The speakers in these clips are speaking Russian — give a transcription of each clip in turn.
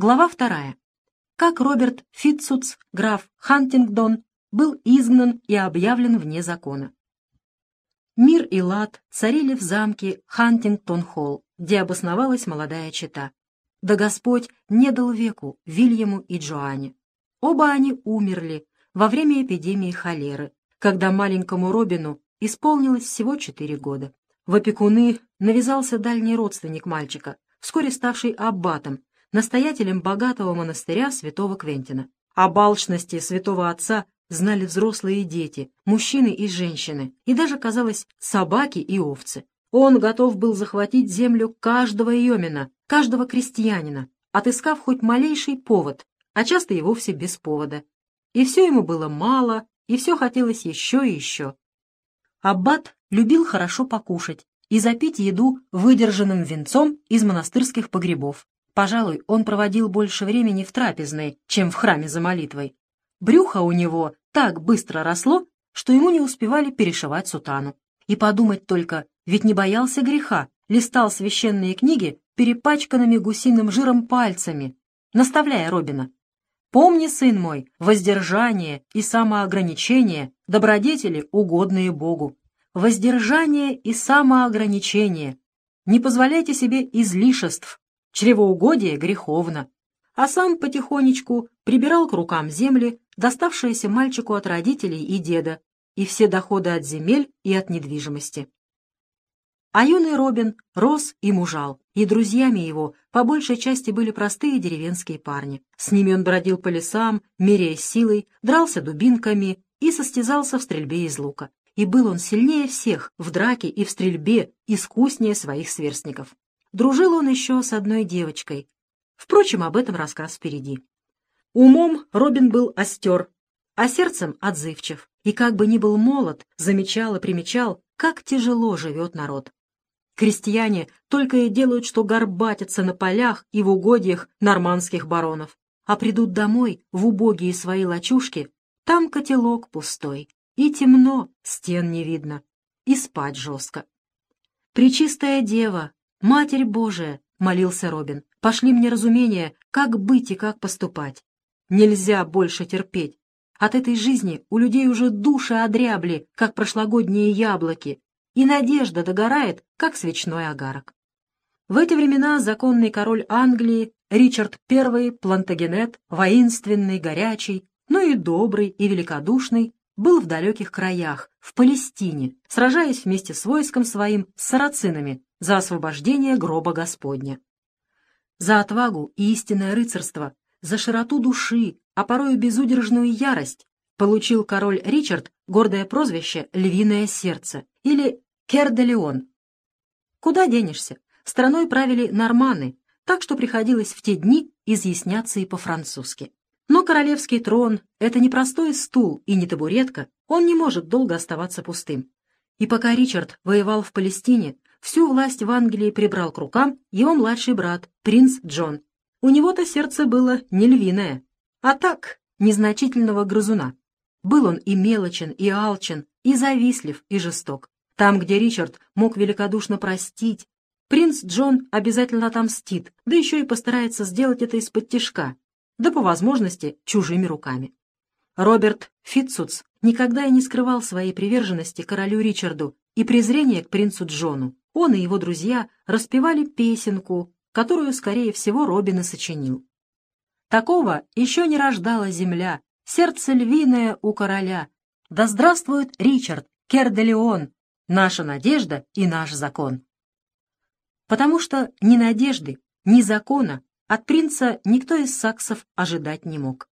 Глава вторая. Как Роберт Фитцуц, граф Хантингдон, был изгнан и объявлен вне закона. Мир и лад царили в замке Хантингтон-Холл, где обосновалась молодая чета. Да Господь не дал веку Вильяму и Джоанне. Оба они умерли во время эпидемии холеры, когда маленькому Робину исполнилось всего четыре года. В опекуны навязался дальний родственник мальчика, вскоре ставший аббатом, настоятелем богатого монастыря святого Квентина. О балчности святого отца знали взрослые дети, мужчины и женщины, и даже, казалось, собаки и овцы. Он готов был захватить землю каждого иомина, каждого крестьянина, отыскав хоть малейший повод, а часто и вовсе без повода. И все ему было мало, и все хотелось еще и еще. Аббат любил хорошо покушать и запить еду выдержанным венцом из монастырских погребов. Пожалуй, он проводил больше времени в трапезной, чем в храме за молитвой. Брюхо у него так быстро росло, что ему не успевали перешивать сутану. И подумать только, ведь не боялся греха, листал священные книги перепачканными гусиным жиром пальцами, наставляя Робина. «Помни, сын мой, воздержание и самоограничение — добродетели, угодные Богу. Воздержание и самоограничение. Не позволяйте себе излишеств, чревоугодие греховно, а сам потихонечку прибирал к рукам земли, доставшиеся мальчику от родителей и деда, и все доходы от земель и от недвижимости. А юный Робин рос и мужал, и друзьями его по большей части были простые деревенские парни. С ними он бродил по лесам, меряя силой, дрался дубинками и состязался в стрельбе из лука. И был он сильнее всех в драке и в стрельбе, искуснее своих сверстников. Дружил он еще с одной девочкой. Впрочем, об этом рассказ впереди. Умом Робин был остер, а сердцем отзывчив. И как бы ни был молод, замечал и примечал, как тяжело живет народ. Крестьяне только и делают, что горбатятся на полях и в угодьях нормандских баронов, а придут домой в убогие свои лачушки, там котелок пустой, и темно, стен не видно, и спать жестко. Пречистая дева, «Матерь Божия!» — молился Робин. «Пошли мне разумение, как быть и как поступать. Нельзя больше терпеть. От этой жизни у людей уже души одрябли, как прошлогодние яблоки, и надежда догорает, как свечной огарок». В эти времена законный король Англии Ричард I Плантагенет, воинственный, горячий, но и добрый и великодушный, был в далеких краях, в Палестине, сражаясь вместе с войском своим с сарацинами, за освобождение гроба Господня. За отвагу и истинное рыцарство, за широту души, а порою безудержную ярость получил король Ричард гордое прозвище «Львиное сердце» или «Кер де Леон». Куда денешься? Страной правили норманы, так что приходилось в те дни изъясняться и по-французски. Но королевский трон — это не простой стул и не табуретка, он не может долго оставаться пустым. И пока Ричард воевал в Палестине, Всю власть в Англии прибрал к рукам его младший брат, принц Джон. У него-то сердце было не львиное, а так, незначительного грызуна. Был он и мелочен, и алчен, и завистлив, и жесток. Там, где Ричард мог великодушно простить, принц Джон обязательно отомстит, да еще и постарается сделать это из-под тишка, да по возможности чужими руками. Роберт Фитцуц никогда и не скрывал своей приверженности королю Ричарду и презрения к принцу Джону он и его друзья распевали песенку, которую, скорее всего, Робин и сочинил. Такого еще не рождала земля, сердце львиное у короля. Да здравствует Ричард, Керделеон, наша надежда и наш закон. Потому что ни надежды, ни закона от принца никто из саксов ожидать не мог.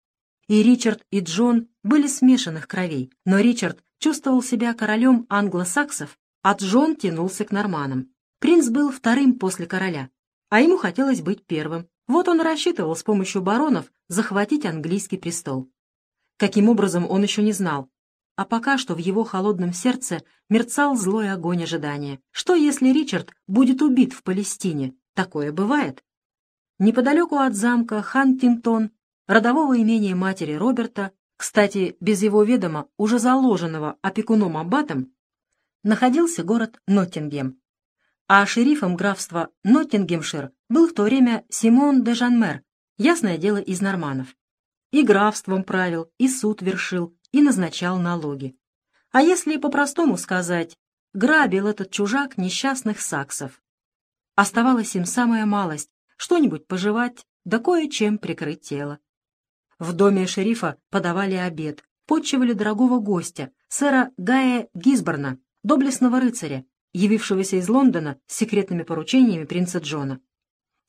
И Ричард, и Джон были смешанных кровей, но Ричард чувствовал себя королем англосаксов а Джон тянулся к норманам. Принц был вторым после короля, а ему хотелось быть первым. Вот он рассчитывал с помощью баронов захватить английский престол. Каким образом, он еще не знал. А пока что в его холодном сердце мерцал злой огонь ожидания. Что, если Ричард будет убит в Палестине? Такое бывает. Неподалеку от замка Хантингтон, родового имения матери Роберта, кстати, без его ведома, уже заложенного опекуном Аббатом, находился город Ноттингем, а шерифом графства Ноттингемшир был в то время Симон де Жанмер, Ясное дело, из норманов. И графством правил, и суд вершил, и назначал налоги. А если по-простому сказать, грабил этот чужак несчастных саксов. Оставалась им самая малость — что-нибудь пожевать, да кое-чем прикрыть тело. В доме шерифа подавали обед, подчивали дорогого гостя, сэра Гая Гизборна, доблестного рыцаря, явившегося из Лондона с секретными поручениями принца Джона.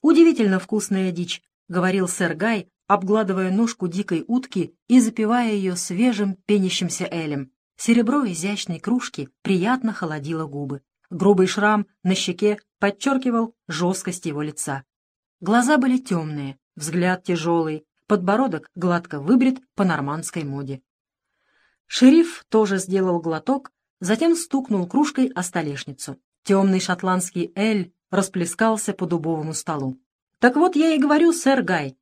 «Удивительно вкусная дичь», — говорил сэр Гай, обгладывая ножку дикой утки и запивая ее свежим пенящимся элем. Серебро изящной кружки приятно холодило губы. Грубый шрам на щеке подчеркивал жесткость его лица. Глаза были темные, взгляд тяжелый, подбородок гладко выбрит по нормандской моде. Шериф тоже сделал глоток, затем стукнул кружкой о столешницу. Темный шотландский эль расплескался по дубовому столу. «Так вот я и говорю, сэр Гай,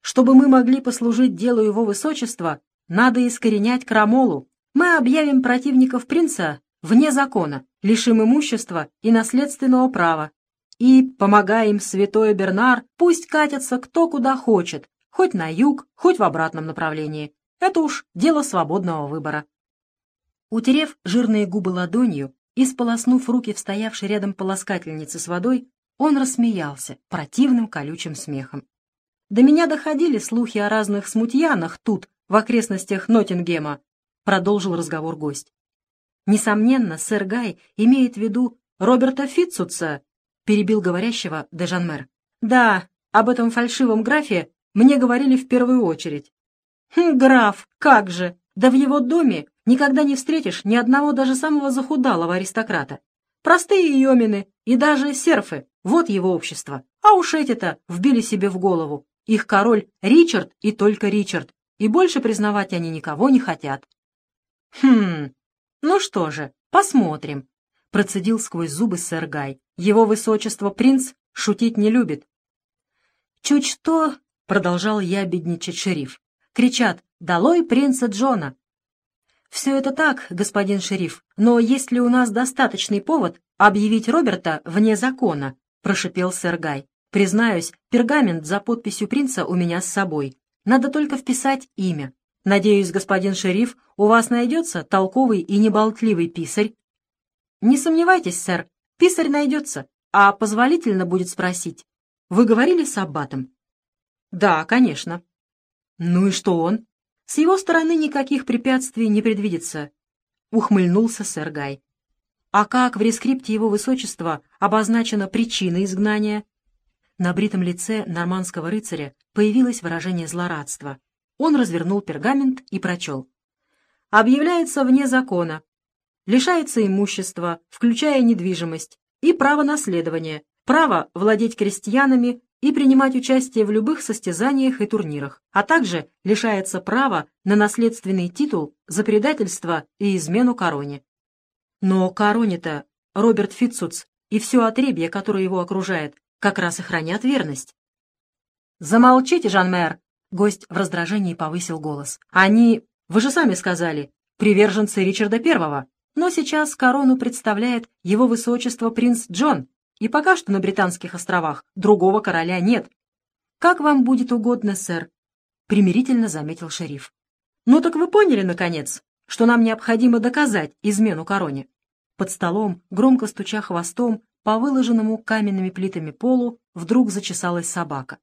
чтобы мы могли послужить делу его высочества, надо искоренять крамолу. Мы объявим противников принца вне закона, лишим имущества и наследственного права. И, помогая им святой Бернар, пусть катятся кто куда хочет, хоть на юг, хоть в обратном направлении. Это уж дело свободного выбора. Утерев жирные губы ладонью и сполоснув руки в стоявшей рядом полоскательнице с водой, он рассмеялся противным колючим смехом. До меня доходили слухи о разных смутьянах тут, в окрестностях Ноттингема, продолжил разговор гость. Несомненно, сэр Гай имеет в виду Роберта Фитцутса, перебил говорящего Дежанмер. Да, об этом фальшивом графе мне говорили в первую очередь. Хм, граф, как же! Да в его доме никогда не встретишь ни одного даже самого захудалого аристократа. Простые йомины и даже серфы — вот его общество. А уж эти-то вбили себе в голову. Их король Ричард и только Ричард, и больше признавать они никого не хотят. «Хм, ну что же, посмотрим», — процедил сквозь зубы сэр Гай. «Его высочество принц шутить не любит». «Чуть что», — продолжал я бедничать шериф, Кричат «Долой принца Джона!» «Все это так, господин шериф, но есть ли у нас достаточный повод объявить Роберта вне закона?» — прошипел сэр Гай. «Признаюсь, пергамент за подписью принца у меня с собой. Надо только вписать имя. Надеюсь, господин шериф, у вас найдется толковый и неболтливый писарь?» «Не сомневайтесь, сэр, писарь найдется, а позволительно будет спросить. Вы говорили с аббатом?» «Да, конечно». «Ну и что он?» «С его стороны никаких препятствий не предвидится», — ухмыльнулся сэр Гай. «А как в рескрипте его высочества обозначена причина изгнания?» На бритом лице нормандского рыцаря появилось выражение злорадства. Он развернул пергамент и прочел. «Объявляется вне закона. Лишается имущества, включая недвижимость, и право наследования, право владеть крестьянами и принимать участие в любых состязаниях и турнирах, а также лишается права на наследственный титул за предательство и измену короне. Но короне-то Роберт Фитцуц и все отребье, которое его окружает, как раз и хранят верность. «Замолчите, Жан-Мэр!» — гость в раздражении повысил голос. «Они, вы же сами сказали, приверженцы Ричарда Первого, но сейчас корону представляет его высочество принц Джон, и пока что на Британских островах другого короля нет. Как вам будет угодно, сэр, — примирительно заметил шериф. Ну так вы поняли, наконец, что нам необходимо доказать измену короне. Под столом, громко стуча хвостом, по выложенному каменными плитами полу вдруг зачесалась собака.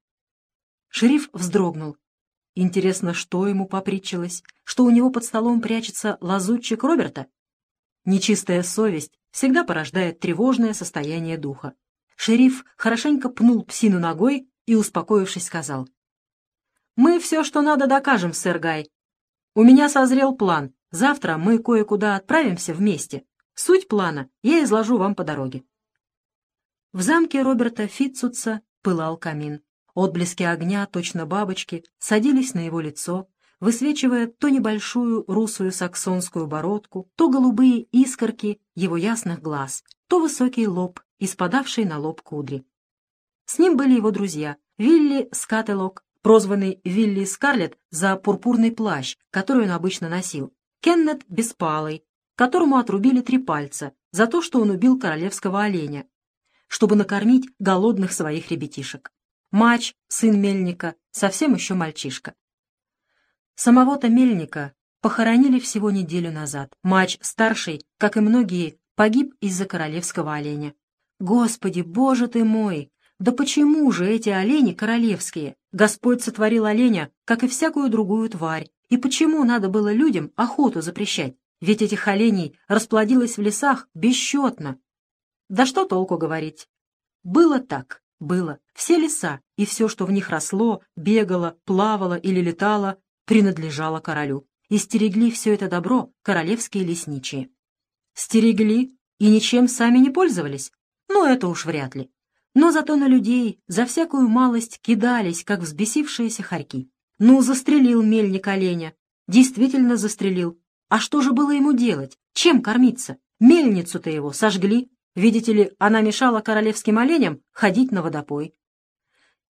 Шериф вздрогнул. Интересно, что ему попритчилось, что у него под столом прячется лазутчик Роберта? Нечистая совесть всегда порождает тревожное состояние духа. Шериф хорошенько пнул псину ногой и, успокоившись, сказал. «Мы все, что надо, докажем, сэр Гай. У меня созрел план. Завтра мы кое-куда отправимся вместе. Суть плана я изложу вам по дороге». В замке Роберта Фитцутса пылал камин. Отблески огня, точно бабочки, садились на его лицо, высвечивая то небольшую русую саксонскую бородку, то голубые искорки его ясных глаз, то высокий лоб, испадавший на лоб кудри. С ним были его друзья Вилли Скателок, прозванный Вилли Скарлетт за пурпурный плащ, который он обычно носил, Кеннет Беспалый, которому отрубили три пальца за то, что он убил королевского оленя, чтобы накормить голодных своих ребятишек. Мач, сын мельника, совсем еще мальчишка. Самого-то Мельника похоронили всего неделю назад. Мач старший, как и многие, погиб из-за королевского оленя. Господи, боже ты мой! Да почему же эти олени королевские? Господь сотворил оленя, как и всякую другую тварь. И почему надо было людям охоту запрещать? Ведь этих оленей расплодилось в лесах бесчетно. Да что толку говорить? Было так, было. Все леса и все, что в них росло, бегало, плавало или летало, принадлежало королю. И стерегли все это добро королевские лесничие. Стерегли и ничем сами не пользовались? Ну, это уж вряд ли. Но зато на людей за всякую малость кидались, как взбесившиеся хорьки. Ну, застрелил мельник оленя. Действительно застрелил. А что же было ему делать? Чем кормиться? Мельницу-то его сожгли. Видите ли, она мешала королевским оленям ходить на водопой.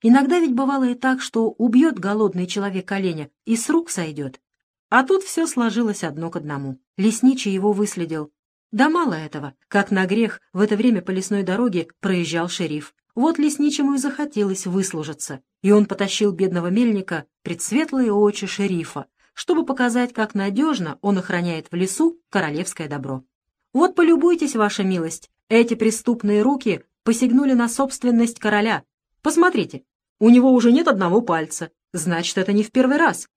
Иногда ведь бывало и так, что убьет голодный человек оленя и с рук сойдет. А тут все сложилось одно к одному. Лесничий его выследил. Да мало этого, как на грех в это время по лесной дороге проезжал шериф. Вот лесничему и захотелось выслужиться, и он потащил бедного мельника пред светлые очи шерифа, чтобы показать, как надежно он охраняет в лесу королевское добро. Вот полюбуйтесь, ваша милость, эти преступные руки посягнули на собственность короля. Посмотрите, у него уже нет одного пальца, значит, это не в первый раз.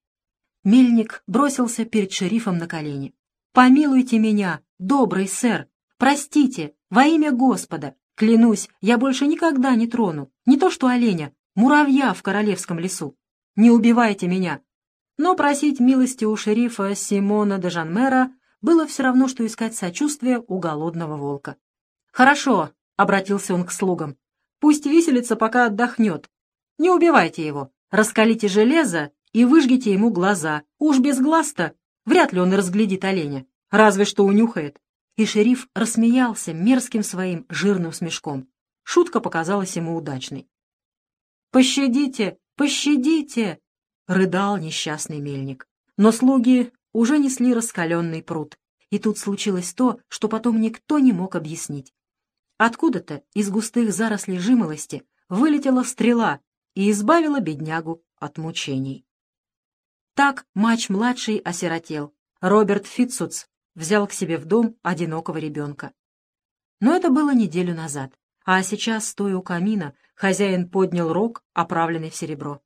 Мельник бросился перед шерифом на колени. «Помилуйте меня, добрый сэр! Простите, во имя Господа! Клянусь, я больше никогда не трону, не то что оленя, муравья в королевском лесу. Не убивайте меня!» Но просить милости у шерифа Симона де Жанмера было все равно, что искать сочувствие у голодного волка. «Хорошо», — обратился он к слугам, — «пусть виселится, пока отдохнет. Не убивайте его, раскалите железо и выжгите ему глаза. Уж без глаз-то Вряд ли он разглядит оленя, разве что унюхает. И шериф рассмеялся мерзким своим жирным смешком. Шутка показалась ему удачной. «Пощадите! Пощадите!» — рыдал несчастный мельник. Но слуги уже несли раскаленный пруд. И тут случилось то, что потом никто не мог объяснить. Откуда-то из густых зарослей жимолости вылетела стрела и избавила беднягу от мучений. Так Мач-младший осиротел. Роберт Фитцуц взял к себе в дом одинокого ребенка. Но это было неделю назад, а сейчас, стоя у камина, хозяин поднял рог, оправленный в серебро.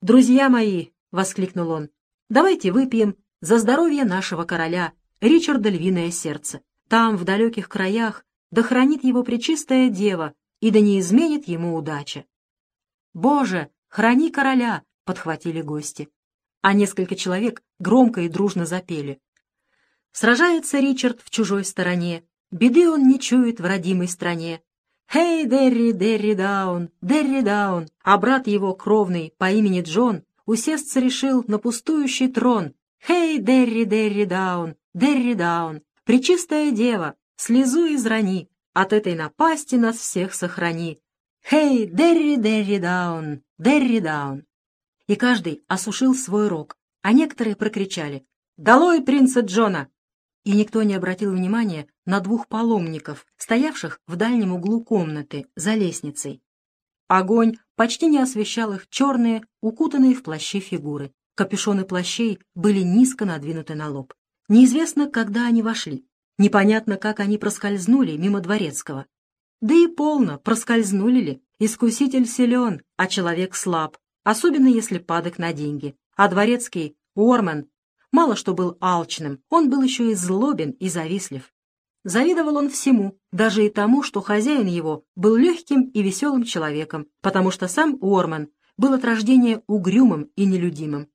«Друзья мои!» — воскликнул он. «Давайте выпьем за здоровье нашего короля, Ричарда Львиное Сердце. Там, в далеких краях, да хранит его пречистая дева, и да не изменит ему удача». «Боже, храни короля!» — подхватили гости а несколько человек громко и дружно запели. Сражается Ричард в чужой стороне, беды он не чует в родимой стране. «Хей, Дерри, Дерри Даун, Дерри Даун!» А брат его, кровный, по имени Джон, усесться решил на пустующий трон. «Хей, Дерри, Дерри Даун, Дерри Даун! Пречистая дева, слезу израни, от этой напасти нас всех сохрани!» «Хей, Дерри, Дерри Даун, Дерри Даун!» и каждый осушил свой рог, а некоторые прокричали «Долой принца Джона!» И никто не обратил внимания на двух паломников, стоявших в дальнем углу комнаты, за лестницей. Огонь почти не освещал их черные, укутанные в плащи фигуры. Капюшоны плащей были низко надвинуты на лоб. Неизвестно, когда они вошли. Непонятно, как они проскользнули мимо дворецкого. Да и полно, проскользнули ли. Искуситель силен, а человек слаб особенно если падок на деньги. А дворецкий, Уормен, мало что был алчным, он был еще и злобен и завистлив. Завидовал он всему, даже и тому, что хозяин его был легким и веселым человеком, потому что сам Уормен был от рождения угрюмым и нелюдимым.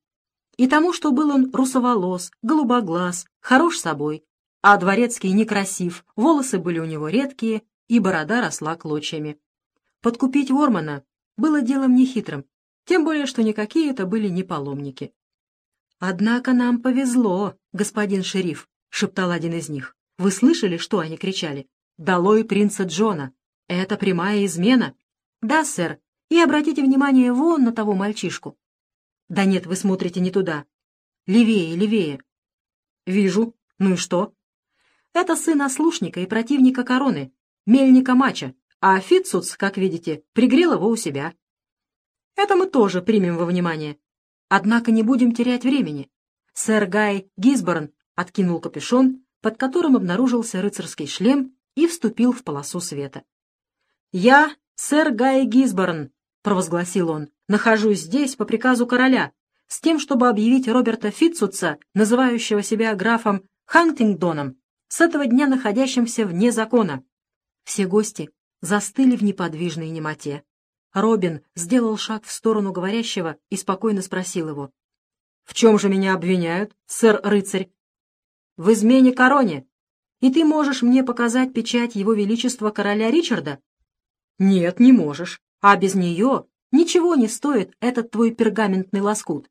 И тому, что был он русоволос, голубоглаз, хорош собой, а дворецкий некрасив, волосы были у него редкие, и борода росла клочьями. Подкупить Уормана было делом нехитрым, тем более, что никакие это были не паломники. «Однако нам повезло, господин шериф», — шептал один из них. «Вы слышали, что они кричали? Долой принца Джона! Это прямая измена!» «Да, сэр, и обратите внимание вон на того мальчишку». «Да нет, вы смотрите не туда. Левее, левее». «Вижу. Ну и что?» «Это сын ослушника и противника короны, мельника Мача, а Фитцуц, как видите, пригрел его у себя». Это мы тоже примем во внимание. Однако не будем терять времени. Сэр Гай Гисборн откинул капюшон, под которым обнаружился рыцарский шлем, и вступил в полосу света. «Я, сэр Гай Гисборн», — провозгласил он, — «нахожусь здесь по приказу короля, с тем, чтобы объявить Роберта Фитцутса, называющего себя графом Хантингдоном, с этого дня находящимся вне закона». Все гости застыли в неподвижной немоте. Робин сделал шаг в сторону говорящего и спокойно спросил его. «В чем же меня обвиняют, сэр-рыцарь?» «В измене короне. И ты можешь мне показать печать его величества короля Ричарда?» «Нет, не можешь. А без нее ничего не стоит этот твой пергаментный лоскут,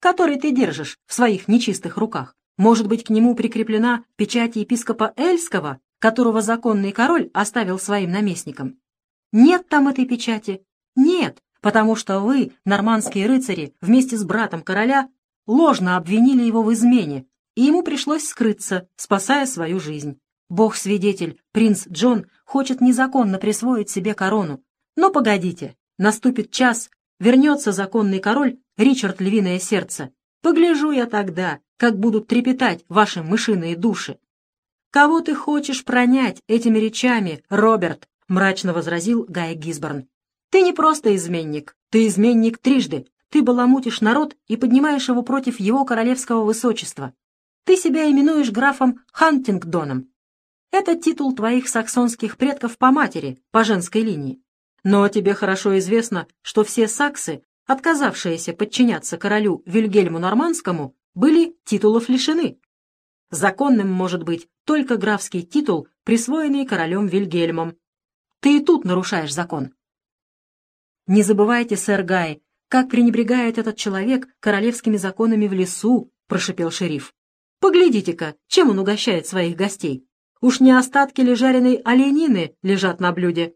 который ты держишь в своих нечистых руках. Может быть, к нему прикреплена печать епископа Эльского, которого законный король оставил своим наместником? Нет там этой печати, нет, потому что вы, нормандские рыцари, вместе с братом короля, ложно обвинили его в измене, и ему пришлось скрыться, спасая свою жизнь. Бог-свидетель, принц Джон хочет незаконно присвоить себе корону. Но погодите, наступит час, вернется законный король Ричард Львиное Сердце. Погляжу я тогда, как будут трепетать ваши мышиные души. «Кого ты хочешь пронять этими речами, Роберт?» — мрачно возразил Гай Гисборн. Ты не просто изменник, ты изменник трижды. Ты баламутишь народ и поднимаешь его против его королевского высочества. Ты себя именуешь графом Хантингдоном. Это титул твоих саксонских предков по матери, по женской линии. Но тебе хорошо известно, что все саксы, отказавшиеся подчиняться королю Вильгельму Нормандскому, были титулов лишены. Законным может быть только графский титул, присвоенный королем Вильгельмом. Ты и тут нарушаешь закон. Не забывайте, сэр Гай, как пренебрегает этот человек королевскими законами в лесу, прошипел шериф. Поглядите-ка, чем он угощает своих гостей. Уж не остатки ли жареной оленины лежат на блюде?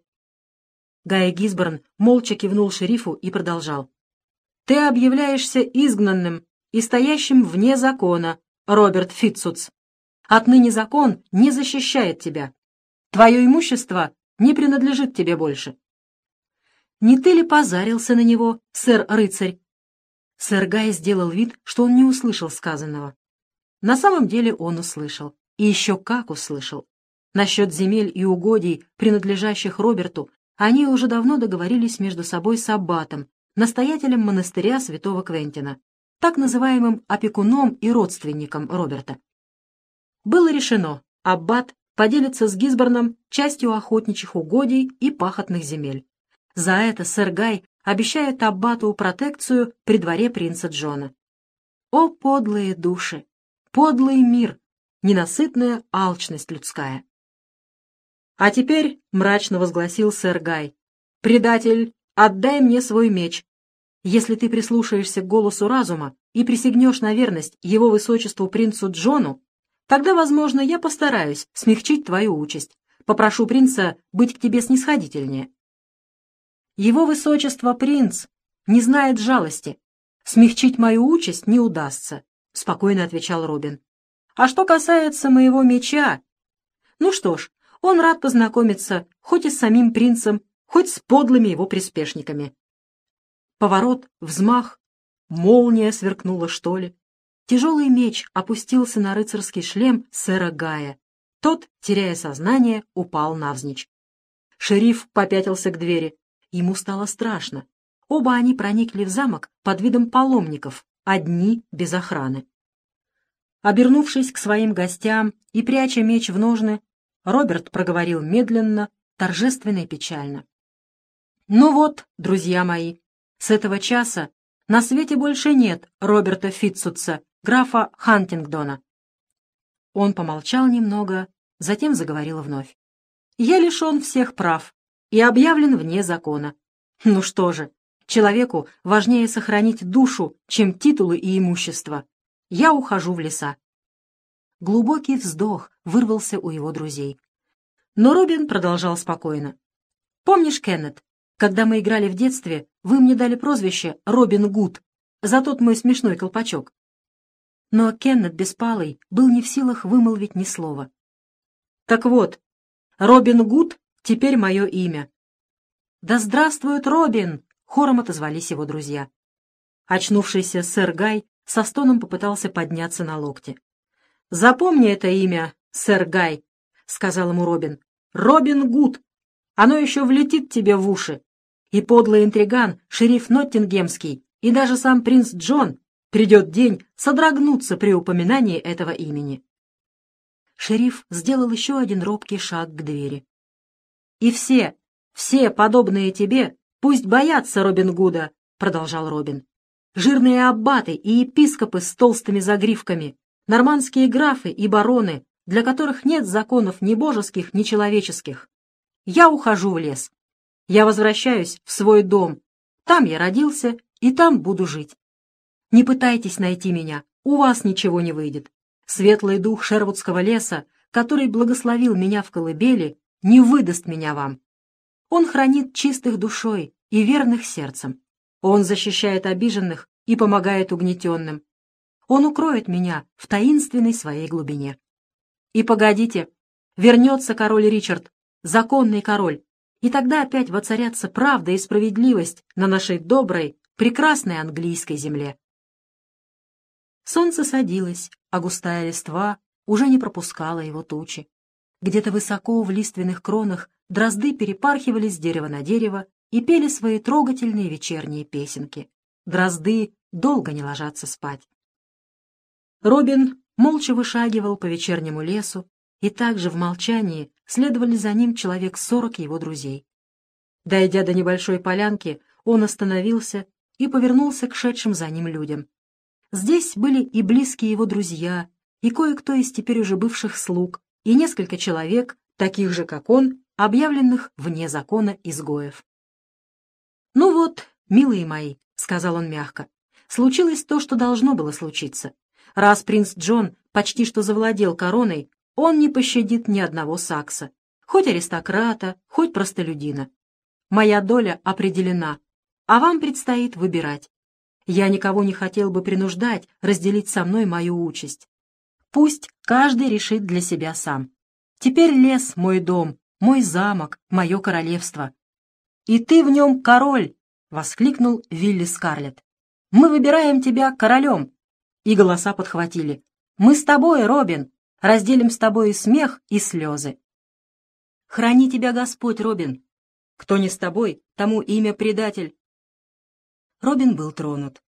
Гай Гисборн молча кивнул шерифу и продолжал. «Ты объявляешься изгнанным и стоящим вне закона, Роберт Фитцуц. Отныне закон не защищает тебя. Твое имущество не принадлежит тебе больше. Не ты ли позарился на него, сэр-рыцарь?» Сэр Гай сделал вид, что он не услышал сказанного. На самом деле он услышал. И еще как услышал. Насчет земель и угодий, принадлежащих Роберту, они уже давно договорились между собой с аббатом, настоятелем монастыря святого Квентина, так называемым опекуном и родственником Роберта. Было решено, аббат поделится с Гизборном частью охотничьих угодий и пахотных земель. За это сэр Гай обещает Аббату протекцию при дворе принца Джона. О, подлые души! Подлый мир! Ненасытная алчность людская! А теперь, — мрачно возгласил сэр Гай, — предатель, отдай мне свой меч. Если ты прислушаешься к голосу разума и присягнешь на верность его высочеству принцу Джону, тогда, возможно, я постараюсь смягчить твою участь. Попрошу принца быть к тебе снисходительнее. Его высочество принц не знает жалости. Смягчить мою участь не удастся, — спокойно отвечал Робин. А что касается моего меча... Ну что ж, он рад познакомиться хоть и с самим принцем, хоть с подлыми его приспешниками. Поворот, взмах, молния сверкнула, что ли. Тяжелый меч опустился на рыцарский шлем сэра Гая. Тот, теряя сознание, упал навзничь. Шериф попятился к двери. Ему стало страшно. Оба они проникли в замок под видом паломников, одни без охраны. Обернувшись к своим гостям и пряча меч в ножны, Роберт проговорил медленно, торжественно и печально. «Ну вот, друзья мои, с этого часа на свете больше нет Роберта Фитцутса, графа Хантингдона». Он помолчал немного, затем заговорил вновь. «Я лишен всех прав, и объявлен вне закона. Ну что же, человеку важнее сохранить душу, чем титулы и имущество. Я ухожу в леса. Глубокий вздох вырвался у его друзей. Но Робин продолжал спокойно. «Помнишь, Кеннет, когда мы играли в детстве, вы мне дали прозвище Робин Гуд за тот мой смешной колпачок?» Но Кеннет Беспалый был не в силах вымолвить ни слова. «Так вот, Робин Гуд Теперь мое имя. «Да здравствует Робин!» хором отозвались его друзья. Очнувшийся сэр Гай со стоном попытался подняться на локте. «Запомни это имя, сэр Гай», — сказал ему Робин. «Робин Гуд. Оно еще влетит тебе в уши. И подлый интриган, шериф Ноттингемский, и даже сам принц Джон, придет день содрогнуться при упоминании этого имени». Шериф сделал еще один робкий шаг к двери. «И все, все подобные тебе, пусть боятся Робин Гуда», — продолжал Робин. «Жирные аббаты и епископы с толстыми загривками, нормандские графы и бароны, для которых нет законов ни божеских, ни человеческих. Я ухожу в лес. Я возвращаюсь в свой дом. Там я родился, и там буду жить. Не пытайтесь найти меня, у вас ничего не выйдет. Светлый дух Шервудского леса, который благословил меня в колыбели, не выдаст меня вам. Он хранит чистых душой и верных сердцем. Он защищает обиженных и помогает угнетенным. Он укроет меня в таинственной своей глубине. И погодите, вернется король Ричард, законный король, и тогда опять воцарятся правда и справедливость на нашей доброй, прекрасной английской земле. Солнце садилось, а густая листва уже не пропускала его тучи. Где-то высоко в лиственных кронах дрозды перепархивали с дерева на дерево и пели свои трогательные вечерние песенки. Дрозды долго не ложатся спать. Робин молча вышагивал по вечернему лесу, и также в молчании следовали за ним человек сорок его друзей. Дойдя до небольшой полянки, он остановился и повернулся к шедшим за ним людям. Здесь были и близкие его друзья, и кое-кто из теперь уже бывших слуг, и несколько человек, таких же, как он, объявленных вне закона изгоев. «Ну вот, милые мои», — сказал он мягко, — «случилось то, что должно было случиться. Раз принц Джон почти что завладел короной, он не пощадит ни одного сакса, хоть аристократа, хоть простолюдина. Моя доля определена, а вам предстоит выбирать. Я никого не хотел бы принуждать разделить со мной мою участь. Пусть каждый решит для себя сам. Теперь лес — мой дом, мой замок, мое королевство. «И ты в нем король!» — воскликнул Вилли Скарлетт. «Мы выбираем тебя королем!» И голоса подхватили. «Мы с тобой, Робин! Разделим с тобой и смех, и слезы!» «Храни тебя Господь, Робин! Кто не с тобой, тому имя предатель!» Робин был тронут.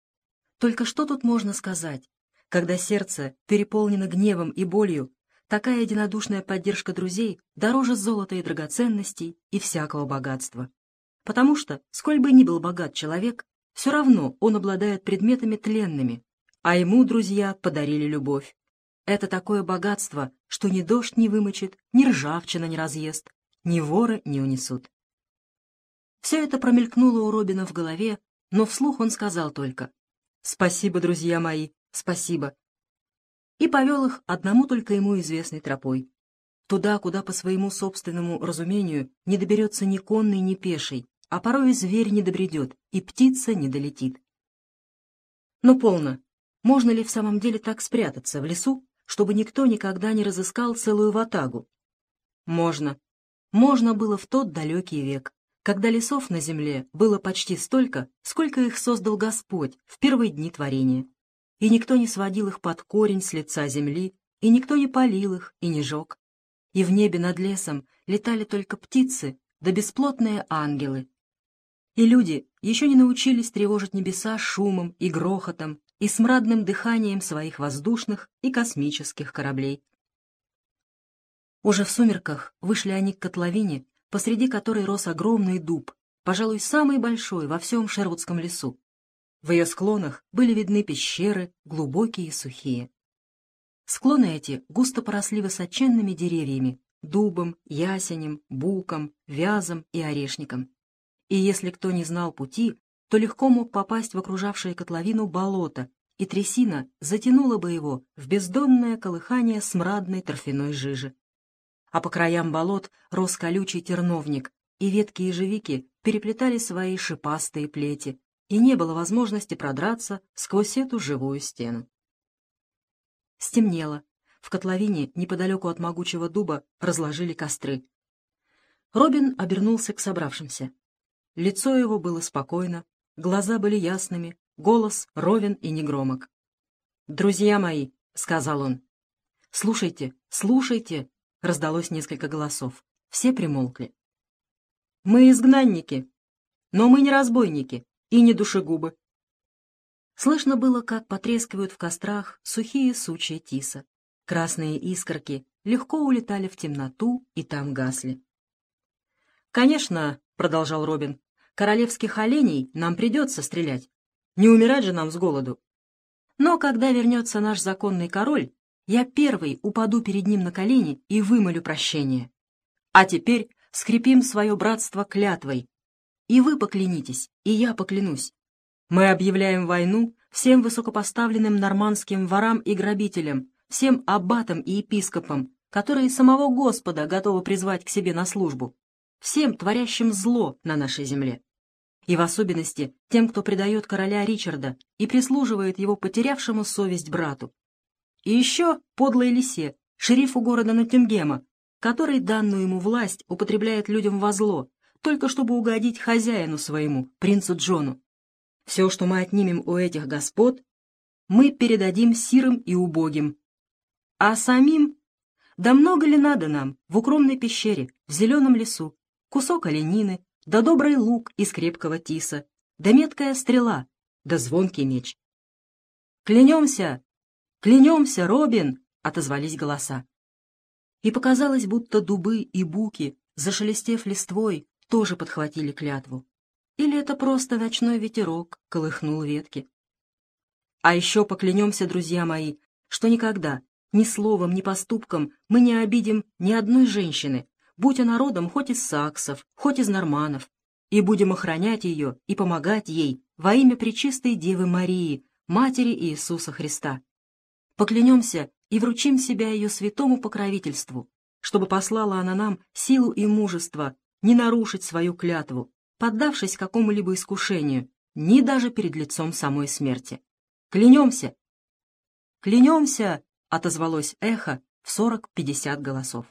Только что тут можно сказать? Когда сердце переполнено гневом и болью, такая единодушная поддержка друзей дороже золота и драгоценностей и всякого богатства. Потому что, сколь бы ни был богат человек, все равно он обладает предметами тленными, а ему друзья подарили любовь. Это такое богатство, что ни дождь не вымочит, ни ржавчина не разъест, ни воры не унесут. Все это промелькнуло у Робина в голове, но вслух он сказал только «Спасибо, друзья мои, спасибо». И повел их одному только ему известной тропой. Туда, куда по своему собственному разумению не доберется ни конный, ни пеший, а порой и зверь не добредет, и птица не долетит. Но полно, можно ли в самом деле так спрятаться в лесу, чтобы никто никогда не разыскал целую ватагу? Можно. Можно было в тот далекий век, когда лесов на земле было почти столько, сколько их создал Господь в первые дни творения. И никто не сводил их под корень с лица земли, и никто не полил их и не жег. И в небе над лесом летали только птицы да бесплотные ангелы. И люди еще не научились тревожить небеса шумом и грохотом, и смрадным дыханием своих воздушных и космических кораблей. Уже в сумерках вышли они к котловине, посреди которой рос огромный дуб, пожалуй, самый большой во всем Шервудском лесу. В ее склонах были видны пещеры, глубокие и сухие. Склоны эти густо поросли высоченными деревьями, дубом, ясенем, буком, вязом и орешником. И если кто не знал пути, то легко мог попасть в окружавшее котловину болото, и трясина затянула бы его в бездонное колыхание смрадной торфяной жижи. А по краям болот рос колючий терновник, и ветки ежевики переплетали свои шипастые плети, и не было возможности продраться сквозь эту живую стену. Стемнело. В котловине, неподалеку от могучего дуба, разложили костры. Робин обернулся к собравшимся. Лицо его было спокойно, глаза были ясными, голос ровен и негромок. «Друзья мои», — сказал он, — «слушайте, слушайте», — раздалось несколько голосов. Все примолкли. «Мы изгнанники, но мы не разбойники и не душегубы». Слышно было, как потрескивают в кострах сухие сучья тиса. Красные искорки легко улетали в темноту и там гасли. «Конечно», — продолжал Робин, — «королевских оленей нам придется стрелять. Не умирать же нам с голоду. Но когда вернется наш законный король, я первый упаду перед ним на колени и вымолю прощение. А теперь скрепим свое братство клятвой. И вы поклянитесь, и я поклянусь. Мы объявляем войну всем высокопоставленным нормандским ворам и грабителям, всем аббатам и епископам, которые самого Господа готовы призвать к себе на службу всем творящим зло на нашей земле. И в особенности тем, кто предает короля Ричарда и прислуживает его потерявшему совесть брату. И еще подлой лисе, шерифу города Ноттингема, который данную ему власть употребляет людям во зло, только чтобы угодить хозяину своему, принцу Джону. Все, что мы отнимем у этих господ, мы передадим сирым и убогим. А самим? Да много ли надо нам в укромной пещере, в зеленом лесу, кусок оленины, да добрый лук из крепкого тиса, да меткая стрела, да звонкий меч. «Клянемся! Клянемся, Робин!» — отозвались голоса. И показалось, будто дубы и буки, зашелестев листвой, тоже подхватили клятву. Или это просто ночной ветерок колыхнул ветки. А еще поклянемся, друзья мои, что никогда, ни словом, ни поступком мы не обидим ни одной женщины, будь она родом хоть из саксов, хоть из норманов, и будем охранять ее и помогать ей во имя Пречистой Девы Марии, Матери Иисуса Христа. Поклянемся и вручим себя ее святому покровительству, чтобы послала она нам силу и мужество не нарушить свою клятву, поддавшись какому-либо искушению, ни даже перед лицом самой смерти. Клянемся! Клянемся! — отозвалось эхо в сорок-пятьдесят голосов.